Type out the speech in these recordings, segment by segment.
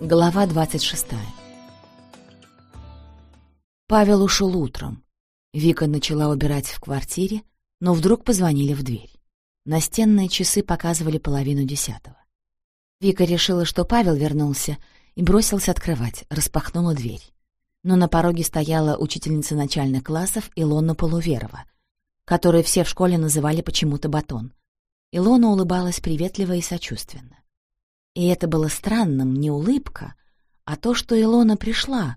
Глава 26 Павел ушел утром. Вика начала убирать в квартире, но вдруг позвонили в дверь. Настенные часы показывали половину десятого. Вика решила, что Павел вернулся, и бросился открывать, распахнула дверь. Но на пороге стояла учительница начальных классов Илона Полуверова, которую все в школе называли почему-то Батон. Илона улыбалась приветливо и сочувственно. И это было странным не улыбка, а то, что Илона пришла.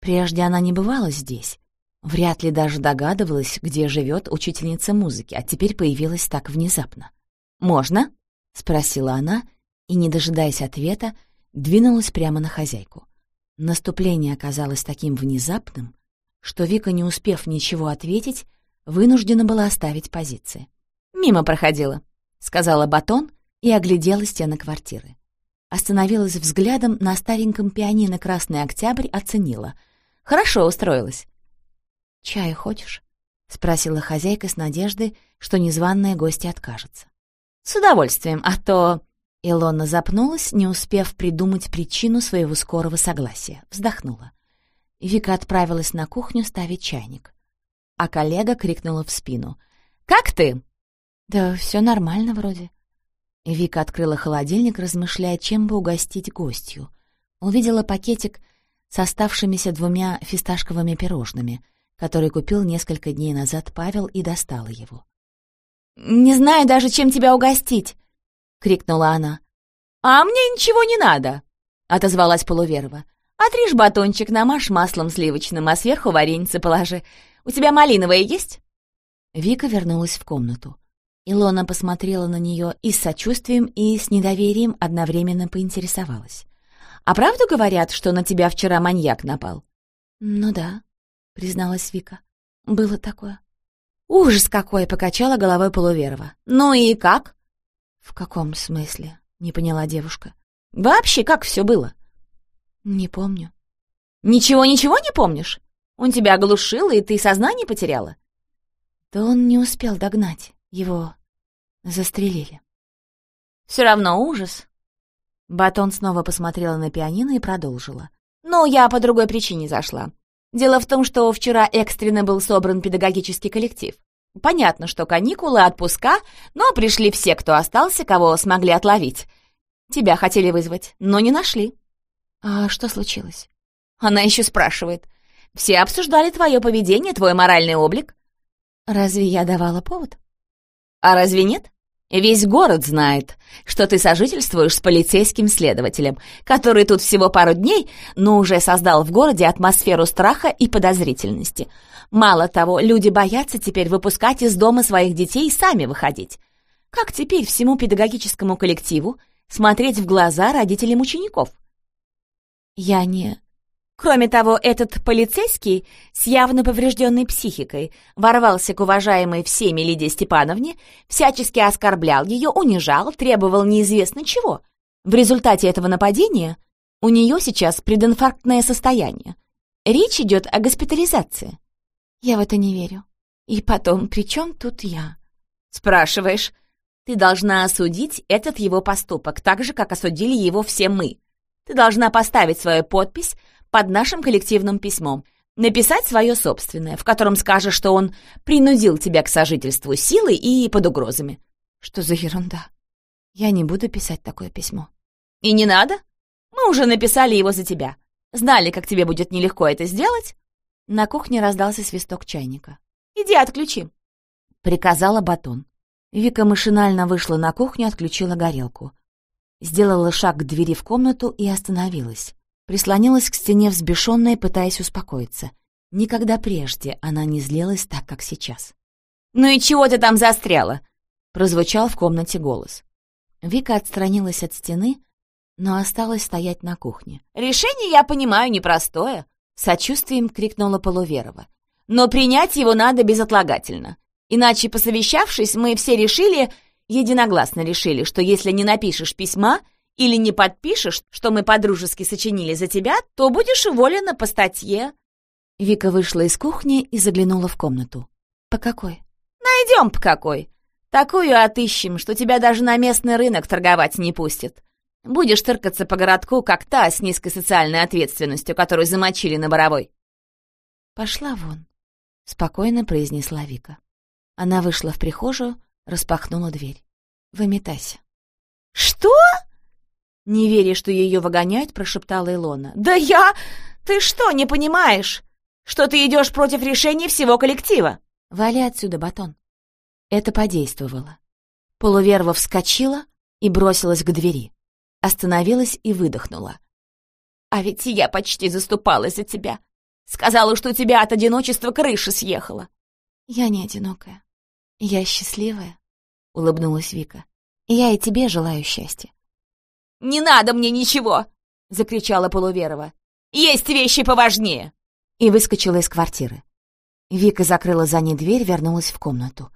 Прежде она не бывала здесь. Вряд ли даже догадывалась, где живет учительница музыки, а теперь появилась так внезапно. «Можно?» — спросила она, и, не дожидаясь ответа, двинулась прямо на хозяйку. Наступление оказалось таким внезапным, что Вика, не успев ничего ответить, вынуждена была оставить позиции. «Мимо проходила», — сказала Батон и оглядела стены квартиры. Остановилась взглядом на стареньком пианино «Красный Октябрь», оценила. «Хорошо устроилась». «Чай хочешь?» — спросила хозяйка с надеждой, что незваная гостья откажется. «С удовольствием, а то...» Илона запнулась, не успев придумать причину своего скорого согласия. Вздохнула. Вика отправилась на кухню ставить чайник. А коллега крикнула в спину. «Как ты?» «Да все нормально вроде». Вика открыла холодильник, размышляя, чем бы угостить гостью. Увидела пакетик с оставшимися двумя фисташковыми пирожными, который купил несколько дней назад Павел и достала его. «Не знаю даже, чем тебя угостить!» — крикнула она. «А мне ничего не надо!» — отозвалась Полуверова. «Отрежь батончик, намажь маслом сливочным, а сверху вареницы положи. У тебя малиновое есть?» Вика вернулась в комнату. Илона посмотрела на нее и с сочувствием, и с недоверием одновременно поинтересовалась. «А правду говорят, что на тебя вчера маньяк напал?» «Ну да», — призналась Вика. «Было такое». «Ужас какой!» — покачала головой Полуверова. «Ну и как?» «В каком смысле?» — не поняла девушка. «Вообще, как все было?» «Не помню». «Ничего-ничего не помнишь? Он тебя оглушил, и ты сознание потеряла?» «Да он не успел догнать. Его застрелили». «Все равно ужас». Батон снова посмотрела на пианино и продолжила. «Ну, я по другой причине зашла. Дело в том, что вчера экстренно был собран педагогический коллектив. Понятно, что каникулы, отпуска, но пришли все, кто остался, кого смогли отловить. Тебя хотели вызвать, но не нашли. А что случилось? Она еще спрашивает. Все обсуждали твое поведение, твой моральный облик. Разве я давала повод? А разве нет? Весь город знает, что ты сожительствуешь с полицейским следователем, который тут всего пару дней, но уже создал в городе атмосферу страха и подозрительности. Мало того, люди боятся теперь выпускать из дома своих детей и сами выходить. Как теперь всему педагогическому коллективу смотреть в глаза родителям учеников? Я не... Кроме того, этот полицейский с явно поврежденной психикой ворвался к уважаемой всеми Лидии Степановне, всячески оскорблял ее, унижал, требовал неизвестно чего. В результате этого нападения у нее сейчас прединфарктное состояние. Речь идет о госпитализации. Я в это не верю. И потом, при чем тут я? Спрашиваешь, ты должна осудить этот его поступок, так же, как осудили его все мы. Ты должна поставить свою подпись под нашим коллективным письмом, написать свое собственное, в котором скажешь, что он принудил тебя к сожительству силой и под угрозами. Что за ерунда? Я не буду писать такое письмо. И не надо? Мы уже написали его за тебя. Знали, как тебе будет нелегко это сделать. На кухне раздался свисток чайника. «Иди отключи», — приказала Батон. Вика машинально вышла на кухню, отключила горелку. Сделала шаг к двери в комнату и остановилась. Прислонилась к стене взбешенная, пытаясь успокоиться. Никогда прежде она не злилась так, как сейчас. «Ну и чего ты там застряла?» — прозвучал в комнате голос. Вика отстранилась от стены, но осталась стоять на кухне. «Решение, я понимаю, непростое», — сочувствием крикнула Полуверова. «Но принять его надо безотлагательно. Иначе, посовещавшись, мы все решили, единогласно решили, что если не напишешь письма, или не подпишешь, что мы подружески сочинили за тебя, то будешь уволена по статье». Вика вышла из кухни и заглянула в комнату. «По какой?» «Найдем по какой. Такую отыщем, что тебя даже на местный рынок торговать не пустят. Будешь тыркаться по городку, как та с низкой социальной ответственностью, которую замочили на Боровой. «Пошла вон», — спокойно произнесла Вика. Она вышла в прихожую, распахнула дверь. «Выметайся». «Что?» Не веря, что ее выгоняют, прошептала Илона. «Да я... Ты что, не понимаешь, что ты идешь против решения всего коллектива?» «Вали отсюда, батон». Это подействовало. Полуверва вскочила и бросилась к двери. Остановилась и выдохнула. «А ведь я почти заступалась за тебя. Сказала, что у тебя от одиночества крыша съехала». «Я не одинокая. Я счастливая», — улыбнулась Вика. «Я и тебе желаю счастья». «Не надо мне ничего!» — закричала Полуверова. «Есть вещи поважнее!» И выскочила из квартиры. Вика закрыла за ней дверь, вернулась в комнату.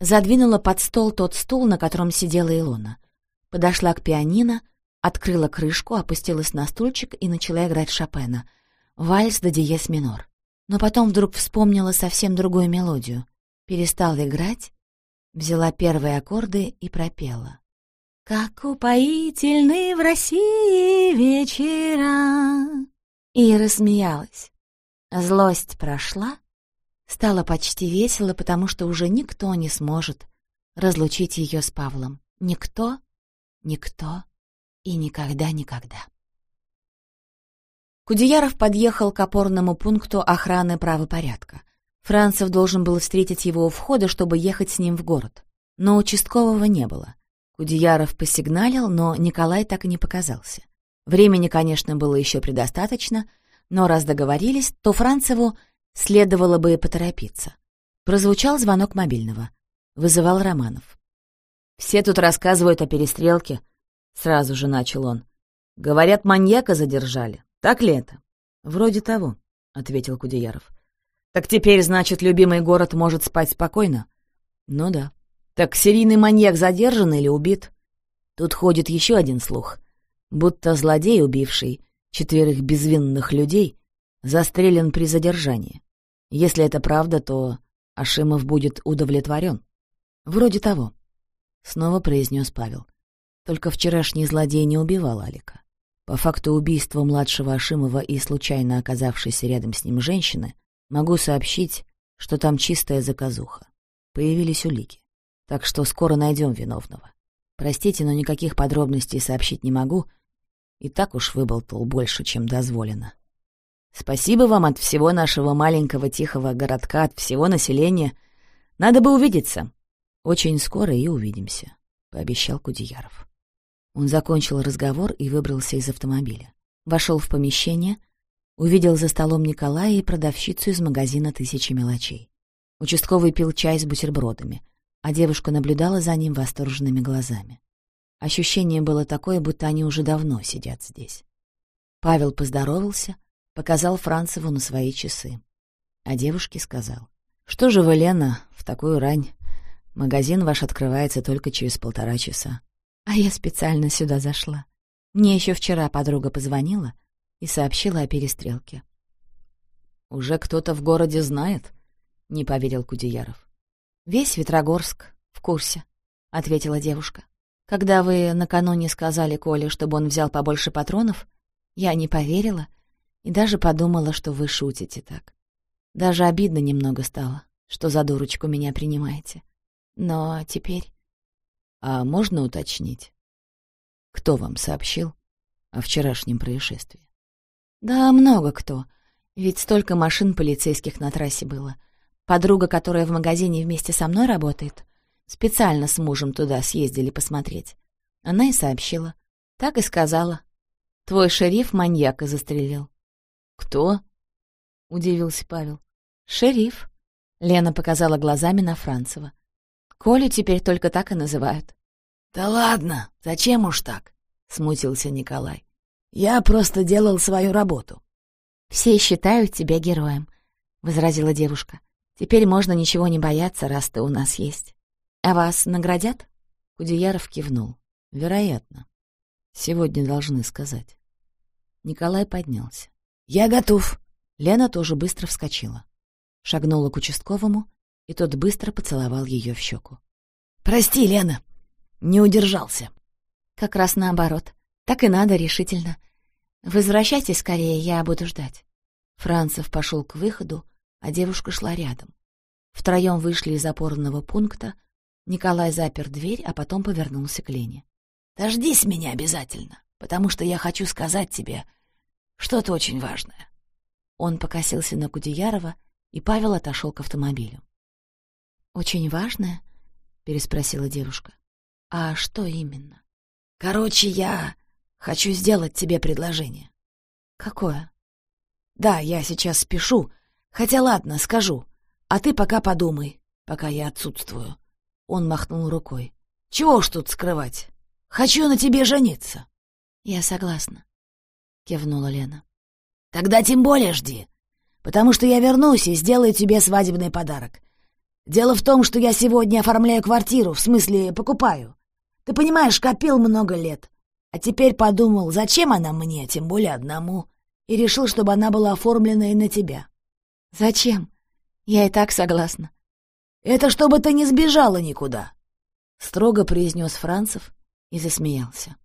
Задвинула под стол тот стул, на котором сидела Илона. Подошла к пианино, открыла крышку, опустилась на стульчик и начала играть Шопена. Вальс до диез минор. Но потом вдруг вспомнила совсем другую мелодию. Перестала играть, взяла первые аккорды и пропела. «Как упоительны в России вечера!» И рассмеялась. Злость прошла, Стало почти весело, потому что уже никто не сможет разлучить ее с Павлом. Никто, никто и никогда-никогда. Кудеяров подъехал к опорному пункту охраны правопорядка. Францев должен был встретить его у входа, чтобы ехать с ним в город. Но участкового не было. Кудеяров посигналил, но Николай так и не показался. Времени, конечно, было еще предостаточно, но раз договорились, то Францеву Следовало бы поторопиться. Прозвучал звонок мобильного. Вызывал Романов. «Все тут рассказывают о перестрелке», — сразу же начал он. «Говорят, маньяка задержали. Так ли это?» «Вроде того», — ответил Кудеяров. «Так теперь, значит, любимый город может спать спокойно?» «Ну да». «Так серийный маньяк задержан или убит?» Тут ходит еще один слух. Будто злодей, убивший четверых безвинных людей, застрелен при задержании. Если это правда, то Ашимов будет удовлетворен. Вроде того. Снова произнес Павел. Только вчерашний злодей не убивал Алика. По факту убийства младшего Ашимова и случайно оказавшейся рядом с ним женщины, могу сообщить, что там чистая заказуха. Появились улики. Так что скоро найдем виновного. Простите, но никаких подробностей сообщить не могу. И так уж выболтал больше, чем дозволено. Спасибо вам от всего нашего маленького тихого городка, от всего населения. Надо бы увидеться. Очень скоро и увидимся, — пообещал Кудеяров. Он закончил разговор и выбрался из автомобиля. Вошел в помещение, увидел за столом Николая и продавщицу из магазина «Тысячи мелочей». Участковый пил чай с бутербродами, а девушка наблюдала за ним восторженными глазами. Ощущение было такое, будто они уже давно сидят здесь. Павел поздоровался — показал Францеву на свои часы. А девушке сказал. «Что же вы, Лена, в такую рань? Магазин ваш открывается только через полтора часа». А я специально сюда зашла. Мне еще вчера подруга позвонила и сообщила о перестрелке. «Уже кто-то в городе знает?» — не поверил Кудеяров. «Весь Ветрогорск в курсе», — ответила девушка. «Когда вы накануне сказали Коле, чтобы он взял побольше патронов, я не поверила и даже подумала, что вы шутите так. Даже обидно немного стало, что за дурочку меня принимаете. Но теперь... А можно уточнить? Кто вам сообщил о вчерашнем происшествии? Да много кто. Ведь столько машин полицейских на трассе было. Подруга, которая в магазине вместе со мной работает, специально с мужем туда съездили посмотреть. Она и сообщила. Так и сказала. Твой шериф маньяка застрелил. «Кто?» — удивился Павел. «Шериф», — Лена показала глазами на Францева. «Колю теперь только так и называют». «Да ладно, зачем уж так?» — смутился Николай. «Я просто делал свою работу». «Все считают тебя героем», — возразила девушка. «Теперь можно ничего не бояться, раз ты у нас есть. А вас наградят?» Кудеяров кивнул. «Вероятно. Сегодня должны сказать». Николай поднялся. «Я готов!» Лена тоже быстро вскочила. Шагнула к участковому, и тот быстро поцеловал ее в щеку. «Прости, Лена, не удержался». «Как раз наоборот. Так и надо, решительно. Возвращайтесь скорее, я буду ждать. Францев пошел к выходу, а девушка шла рядом. Втроем вышли из опорного пункта. Николай запер дверь, а потом повернулся к Лене. «Дождись меня обязательно, потому что я хочу сказать тебе что-то очень важное». Он покосился на Кудеярова, и Павел отошел к автомобилю. «Очень важное?» — переспросила девушка. «А что именно?» «Короче, я хочу сделать тебе предложение». «Какое?» «Да, я сейчас спешу. Хотя ладно, скажу. А ты пока подумай, пока я отсутствую». Он махнул рукой. «Чего уж тут скрывать? Хочу на тебе жениться». «Я согласна», — кивнула Лена. «Тогда тем более жди, потому что я вернусь и сделаю тебе свадебный подарок. Дело в том, что я сегодня оформляю квартиру, в смысле покупаю. Ты понимаешь, копил много лет. А теперь подумал, зачем она мне, тем более одному, и решил, чтобы она была оформлена и на тебя». «Зачем?» Я и так согласна. «Это чтобы ты не сбежала никуда», — строго произнес Францев и засмеялся.